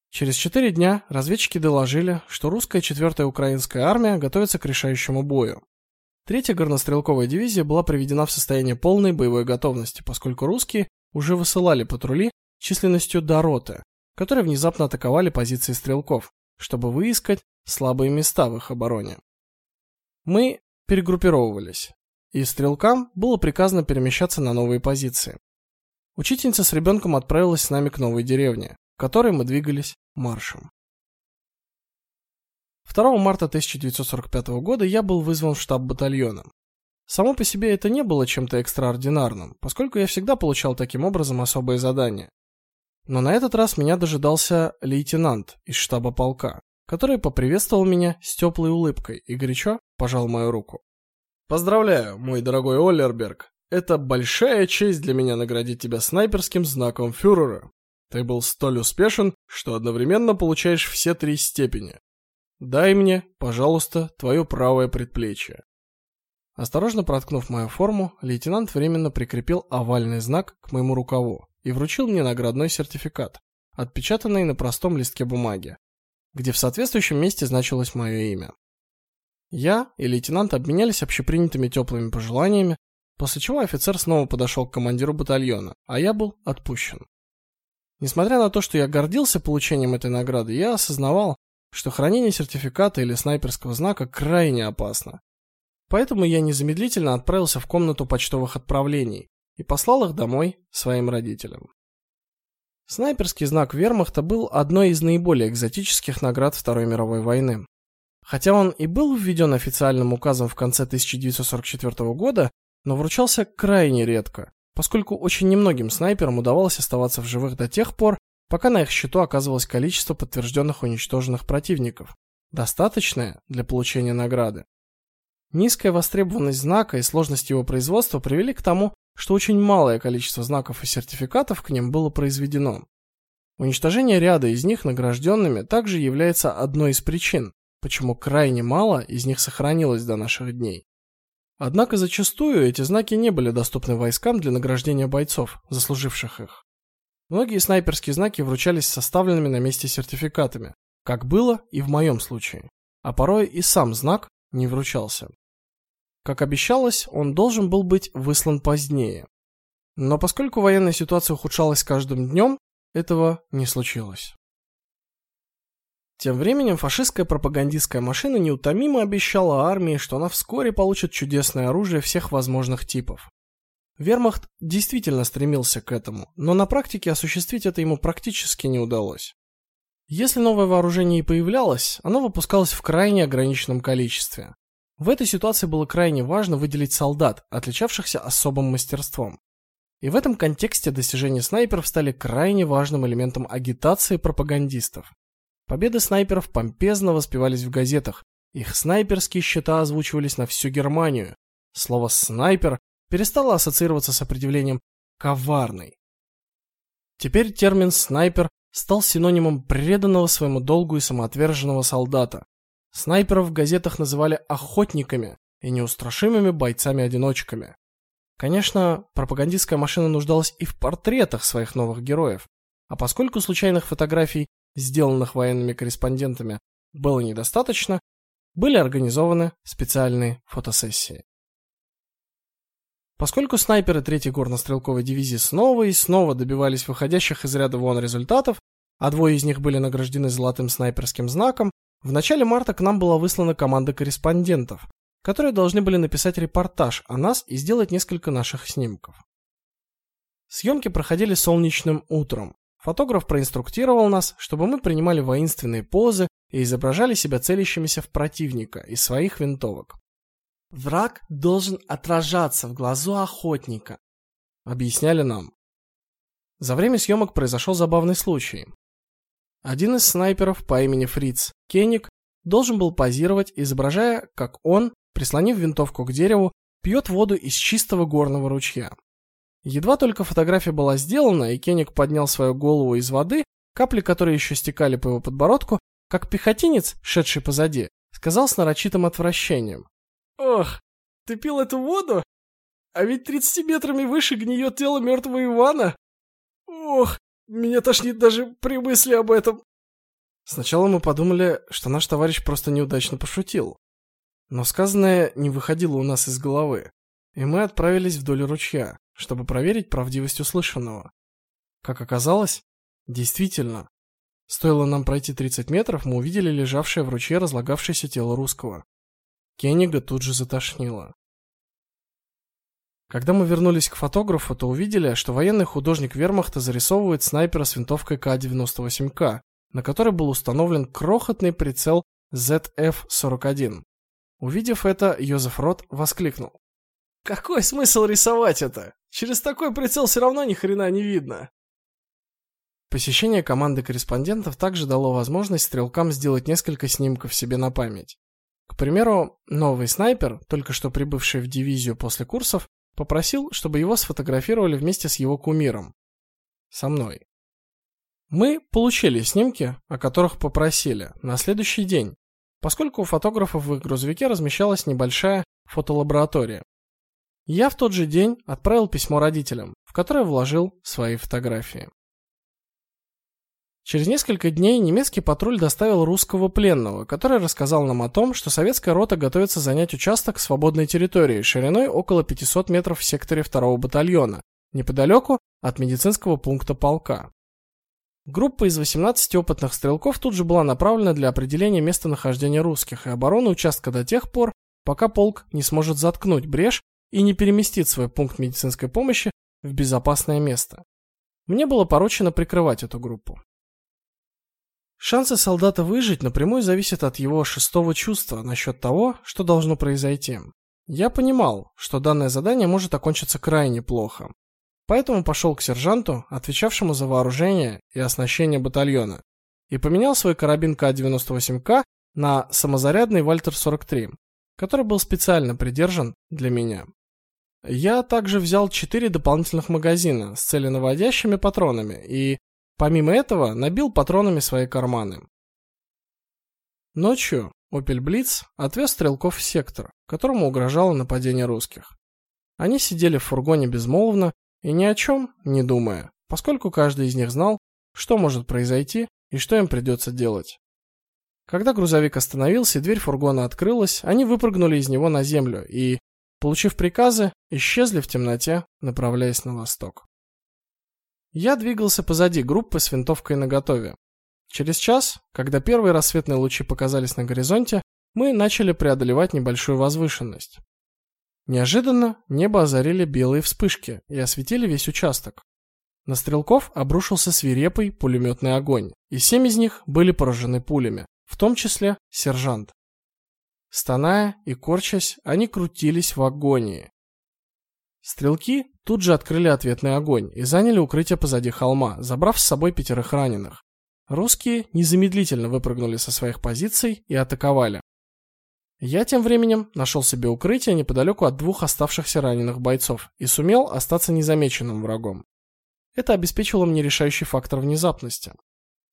Через четыре дня разведчики доложили, что русская 4-я украинская армия готовится к решающему бою. Третья горнострелковая дивизия была приведена в состояние полной боевой готовности, поскольку русские уже высылали патрули численностью до роты, которые внезапно атаковали позиции стрелков, чтобы выискать слабые места в их обороне. Мы перегруппировывались, и стрелкам было приказано перемещаться на новые позиции. Учительница с ребенком отправилась с нами к новой деревне, к которой мы двигались маршем. 2 марта 1945 года я был вызван в штаб батальона. Само по себе это не было чем-то экстраординарным, поскольку я всегда получал таким образом особые задания. Но на этот раз меня дожидался лейтенант из штаба полка, который поприветствовал меня с теплой улыбкой и горячо пожал мою руку. Поздравляю, мой дорогой Оллерберг. Это большая честь для меня наградить тебя снайперским знаком фюрера. Ты был столь успешен, что одновременно получаешь все три степени. Дай мне, пожалуйста, твое правое предплечье. Осторожно проткнув мою форму, лейтенант временно прикрепил овальный знак к моему рукаву и вручил мне наградной сертификат, отпечатанный на простом листке бумаги, где в соответствующем месте значилось мое имя. Я и лейтенант обменялись общепринятыми теплыми пожеланиями, после чего офицер снова подошел к командиру батальона, а я был отпущен. Несмотря на то, что я гордился получением этой награды, я осознавал, что хранение сертификата или снайперского знака крайне опасно. Поэтому я незамедлительно отправился в комнату почтовых отправлений и послал их домой своим родителям. Снайперский знак Вермахта был одной из наиболее экзотических наград Второй мировой войны. Хотя он и был введен официальным указом в конце 1944 года, но вручался крайне редко, поскольку очень немногим снайперам удавалось оставаться в живых до тех пор, пока на их счету оказывалось количество подтвержденных уничтоженных противников, достаточное для получения награды. Низкая востребованность знака и сложность его производства привели к тому, что очень малое количество знаков и сертификатов к ним было произведено. Уничтожение ряда из них награжденными также является одной из причин, почему крайне мало из них сохранилось до наших дней. Однако зачастую эти знаки не были доступны войскам для награждения бойцов, заслуживших их. Многие снайперские знаки вручались составленными на месте сертификатами, как было и в моем случае. А порой и сам знак не вручался. Как обещалось, он должен был быть выслан позднее. Но поскольку военная ситуация ухудшалась с каждым днем, этого не случилось. Тем временем фашистская пропагандистская машина неутомимо обещала армии, что она вскоре получит чудесное оружие всех возможных типов. Вермахт действительно стремился к этому, но на практике осуществить это ему практически не удалось. Если новое вооружение и появлялось, оно выпускалось в крайне ограниченном количестве. В этой ситуации было крайне важно выделить солдат, отличавшихся особым мастерством. И в этом контексте достижения снайперов стали крайне важным элементом агитации пропагандистов. Победы снайперов помпезно воспевались в газетах, их снайперские счета озвучивались на всю Германию. Слово снайпер перестала ассоциироваться с определением коварный. Теперь термин снайпер стал синонимом преданного своему долгу и самоотверженного солдата. Снайперов в газетах называли охотниками и неустрашимыми бойцами-одиночками. Конечно, пропагандистская машина нуждалась и в портретах своих новых героев. А поскольку случайных фотографий, сделанных военными корреспондентами, было недостаточно, были организованы специальные фотосессии. Поскольку снайперы 3-й горно-стрелковой дивизии снова и снова добивались выходящих из ряда вон результатов, а двое из них были награждены золотым снайперским знаком, в начале марта к нам была выслана команда корреспондентов, которые должны были написать репортаж о нас и сделать несколько наших снимков. Съемки проходили солнечным утром. Фотограф проинструктировал нас, чтобы мы принимали воинственные позы и изображали себя целящимися в противника из своих винтовок. Враг должен отражаться в глазу охотника, объясняли нам. За время съемок произошел забавный случай. Один из снайперов по имени Фриц Кеник должен был позировать, изображая, как он, прислонив винтовку к дереву, пьет воду из чистого горного ручья. Едва только фотография была сделана, и Кеник поднял свою голову из воды, капли которой еще стекали по его подбородку, как пехотинец, шедший позади, сказал с нарочитым отвращением: "Ох, ты пил эту воду? А ведь 30 метрами выше гниет тело мертвого Ивана. Ох, меня тошнит даже при мысли об этом". Сначала мы подумали, что наш товарищ просто неудачно пошутил. Но сказанное не выходило у нас из головы, и мы отправились вдоль ручья, чтобы проверить правдивость услышанного. Как оказалось, действительно, стоило нам пройти 30 метров, мы увидели лежавшее в ручье разлагавшееся тело русского. Кеннига тут же затошнило. Когда мы вернулись к фотографу, то увидели, что военный художник Вермахта зарисовывает снайпера с винтовкой К-98К, на которой был установлен крохотный прицел ZF-41. Увидев это, Йозеф Рот воскликнул: "Какой смысл рисовать это? Через такой прицел все равно ни хрена не видно". Посещение команды корреспондентов также дало возможность стрелкам сделать несколько снимков себе на память. К примеру, новый снайпер, только что прибывший в дивизию после курсов, попросил, чтобы его сфотографировали вместе с его кумиром. Со мной. Мы получили снимки, о которых попросили, на следующий день, поскольку у фотографов в их грузовике размещалась небольшая фотолаборатория. Я в тот же день отправил письмо родителям, в которое вложил свои фотографии. Через несколько дней немецкий патруль доставил русского пленного, который рассказал нам о том, что советская рота готовится занять участок свободной территории шириной около 500 метров в секторе 2-го батальона, неподалеку от медицинского пункта полка. Группа из 18 опытных стрелков тут же была направлена для определения местонахождения русских и обороны участка до тех пор, пока полк не сможет заткнуть брешь и не переместит свой пункт медицинской помощи в безопасное место. Мне было поручено прикрывать эту группу. Шансы солдата выжить напрямую зависят от его шестого чувства насчет того, что должно произойти. Я понимал, что данное задание может окончиться крайне плохо. Поэтому пошел к сержанту, отвечавшему за вооружение и оснащение батальона, и поменял свой карабин К98К на самозарядный Вальтер 43, который был специально придержан для меня. Я также взял четыре дополнительных магазина с целенаводящими патронами и Помимо этого, набил патронами свои карманы. Ночью Opel Blitz отвез стрелков в сектор, которому угрожало нападение русских. Они сидели в фургоне безмолвно и ни о чем не думая, поскольку каждый из них знал, что может произойти и что им придется делать. Когда грузовик остановился и дверь фургона открылась, они выпрыгнули из него на землю и, получив приказы, исчезли в темноте, направляясь на восток. Я двигался позади группы с винтовкой наготове. Через час, когда первые рассветные лучи показались на горизонте, мы начали преодолевать небольшую возвышенность. Неожиданно небо озарили белые вспышки и осветили весь участок. На стрелков обрушился свирепый пулеметный огонь, и семь из них были поражены пулями, в том числе сержант. Стоная и корчась, они крутились в агонии. Стрелки тут же открыли ответный огонь и заняли укрытие позади холма, забрав с собой пятерых раненых. Русские незамедлительно выпрыгнули со своих позиций и атаковали. Я тем временем нашел себе укрытие неподалеку от двух оставшихся раненых бойцов и сумел остаться незамеченным врагом. Это обеспечило мне решающий фактор внезапности.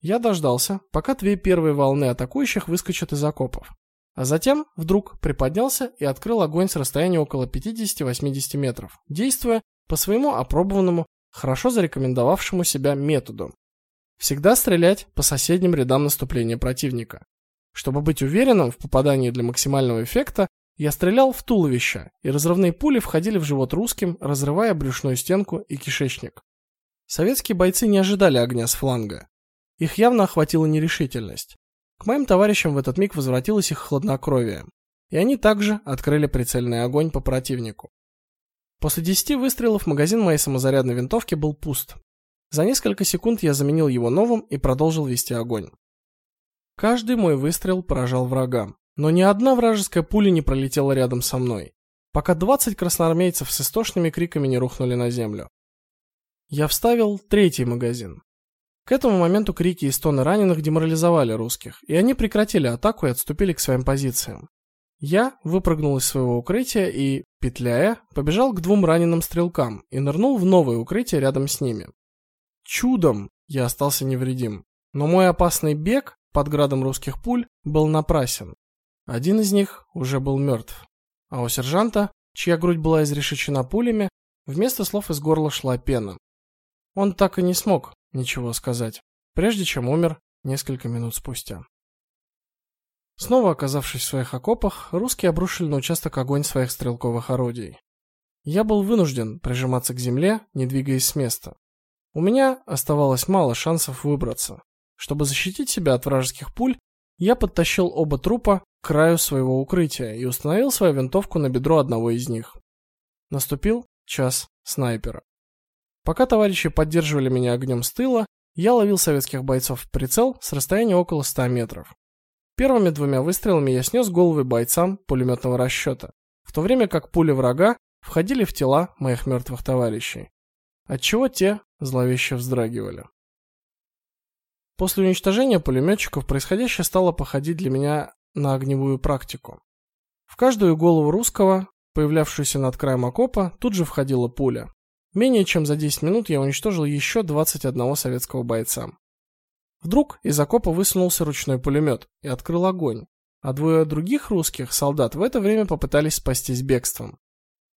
Я дождался, пока две первые волны атакующих выскочат из окопов. А затем вдруг приподнялся и открыл огонь с расстояния около 50-80 метров, действуя по своему опробованному, хорошо зарекомендовавшему себя методу. Всегда стрелять по соседним рядам наступления противника. Чтобы быть уверенным в попадании для максимального эффекта, я стрелял в туловище, и разрывные пули входили в живот русским, разрывая брюшную стенку и кишечник. Советские бойцы не ожидали огня с фланга. Их явно охватила нерешительность. К моим товарищам в этот миг возвратилось их хладнокровие, и они также открыли прицельный огонь по противнику. После 10 выстрелов магазин моей самозарядной винтовки был пуст. За несколько секунд я заменил его новым и продолжил вести огонь. Каждый мой выстрел поражал врага, но ни одна вражеская пуля не пролетела рядом со мной, пока 20 красноармейцев с истошными криками не рухнули на землю. Я вставил третий магазин. К этому моменту крики и стоны раненых деморализовали русских, и они прекратили атаку и отступили к своим позициям. Я выпрыгнул из своего укрытия и, петляя, побежал к двум раненым стрелкам и нырнул в новое укрытие рядом с ними. Чудом я остался невредим, но мой опасный бег под градом русских пуль был напрасен. Один из них уже был мертв, а у сержанта, чья грудь была изрешечена пулями, вместо слов из горла шла пена. Он так и не смог ничего сказать, прежде чем умер несколько минут спустя. Снова оказавшись в своих окопах, русские обрушили на участок огонь своих стрелковых орудий. Я был вынужден прижиматься к земле, не двигаясь с места. У меня оставалось мало шансов выбраться. Чтобы защитить себя от вражеских пуль, я подтащил оба трупа к краю своего укрытия и установил свою винтовку на бедро одного из них. Наступил час снайпера. Пока товарищи поддерживали меня огнем с тыла, я ловил советских бойцов в прицел с расстояния около 100 метров. Первыми двумя выстрелами я снес головы бойцам пулеметного расчета, в то время как пули врага входили в тела моих мертвых товарищей, отчего те зловеще вздрагивали. После уничтожения пулеметчиков происходящее стало походить для меня на огневую практику. В каждую голову русского, появлявшуюся над краем окопа, тут же входила пуля. Менее чем за 10 минут я уничтожил еще 21 советского бойца. Вдруг из окопа высунулся ручной пулемет и открыл огонь, а двое других русских солдат в это время попытались спастись бегством.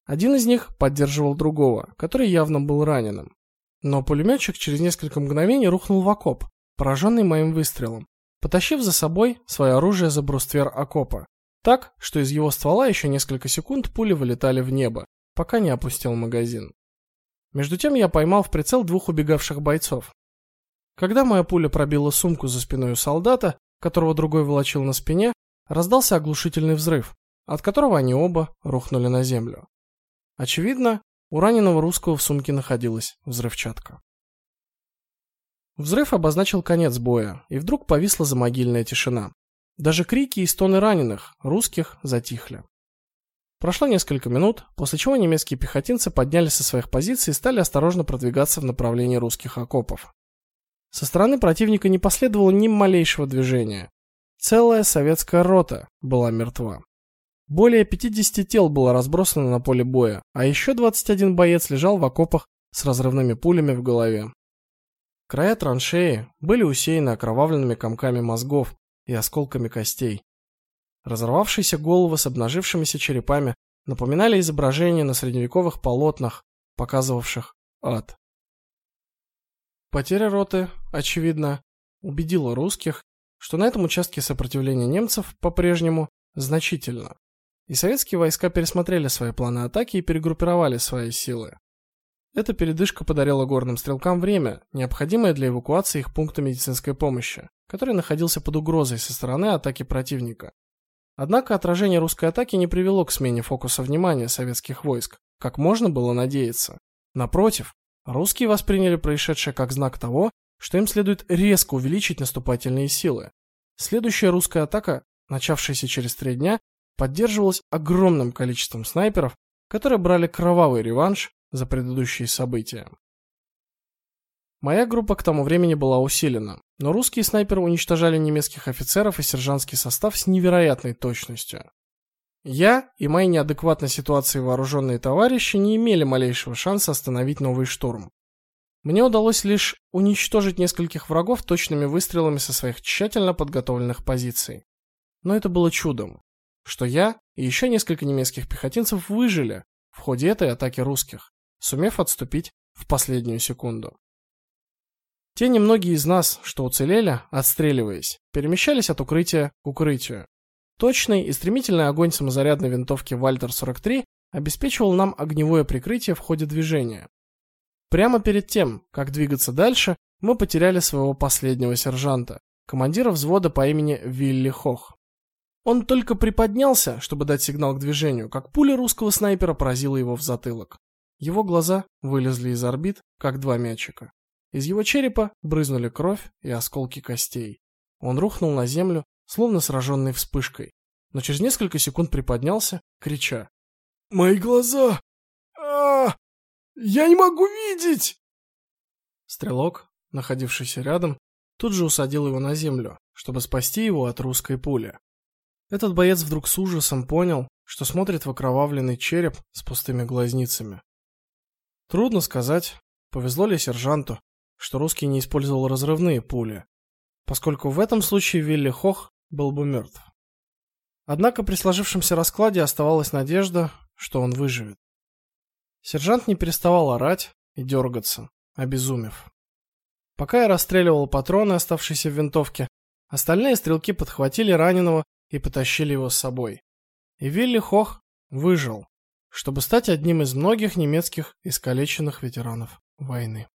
Один из них поддерживал другого, который явно был раненым. Но пулеметчик через несколько мгновений рухнул в окоп, пораженный моим выстрелом, потащив за собой свое оружие за бруствер окопа, так, что из его ствола еще несколько секунд пули вылетали в небо, пока не опустил магазин. Между тем я поймал в прицел двух убегавших бойцов. Когда моя пуля пробила сумку за спиной у солдата, которого другой волочил на спине, раздался оглушительный взрыв, от которого они оба рухнули на землю. Очевидно, у раненого русского в сумке находилась взрывчатка. Взрыв обозначил конец боя, и вдруг повисла замогильная тишина. Даже крики и стоны раненых, русских, затихли. Прошло несколько минут, после чего немецкие пехотинцы поднялись со своих позиций и стали осторожно продвигаться в направлении русских окопов. Со стороны противника не последовало ни малейшего движения. Целая советская рота была мертва. Более 50 тел было разбросано на поле боя, а еще 21 боец лежал в окопах с разрывными пулями в голове. Края траншеи были усеяны окровавленными комками мозгов и осколками костей. Разорвавшиеся головы с обнажившимися черепами напоминали изображения на средневековых полотнах, показывавших ад. Потеря роты, очевидно, убедила русских, что на этом участке сопротивление немцев по-прежнему значительно. И советские войска пересмотрели свои планы атаки и перегруппировали свои силы. Эта передышка подарила горным стрелкам время, необходимое для эвакуации их пункта медицинской помощи, который находился под угрозой со стороны атаки противника. Однако отражение русской атаки не привело к смене фокуса внимания советских войск, как можно было надеяться. Напротив, русские восприняли происшедшее как знак того, что им следует резко увеличить наступательные силы. Следующая русская атака, начавшаяся через три дня, поддерживалась огромным количеством снайперов, которые брали кровавый реванш за предыдущие события. Моя группа к тому времени была усилена, но русские снайперы уничтожали немецких офицеров и сержантский состав с невероятной точностью. Я и мои неадекватной ситуации вооруженные товарищи не имели малейшего шанса остановить новый штурм. Мне удалось лишь уничтожить нескольких врагов точными выстрелами со своих тщательно подготовленных позиций. но это было чудом, что я и еще несколько немецких пехотинцев выжили в ходе этой атаки русских, сумев отступить в последнюю секунду. Те немногие из нас, что уцелели, отстреливаясь, перемещались от укрытия к укрытию. Точный и стремительный огонь самозарядной винтовки Вальтер-43 обеспечивал нам огневое прикрытие в ходе движения. Прямо перед тем, как двигаться дальше, мы потеряли своего последнего сержанта, командира взвода по имени Вилли Хох. Он только приподнялся, чтобы дать сигнал к движению, как пуля русского снайпера поразила его в затылок. Его глаза вылезли из орбит, как два мячика. Из его черепа брызнули кровь и осколки костей. Он рухнул на землю, словно сраженный вспышкой, но через несколько секунд приподнялся, крича: "Мои глаза! А! Я не могу видеть!" Стрелок, находившийся рядом, тут же усадил его на землю, чтобы спасти его от русской пули. Этот боец вдруг с ужасом понял, что смотрит в окровавленный череп с пустыми глазницами. Трудно сказать, повезло ли сержанту, что русский не использовал разрывные пули, поскольку в этом случае Вилли Хох был бы мертв. Однако при сложившемся раскладе оставалась надежда, что он выживет. Сержант не переставал орать и дергаться, обезумев. Пока я расстреливал патроны, оставшиеся в винтовке, остальные стрелки подхватили раненого и потащили его с собой. И Вилли Хох выжил, чтобы стать одним из многих немецких искалеченных ветеранов войны.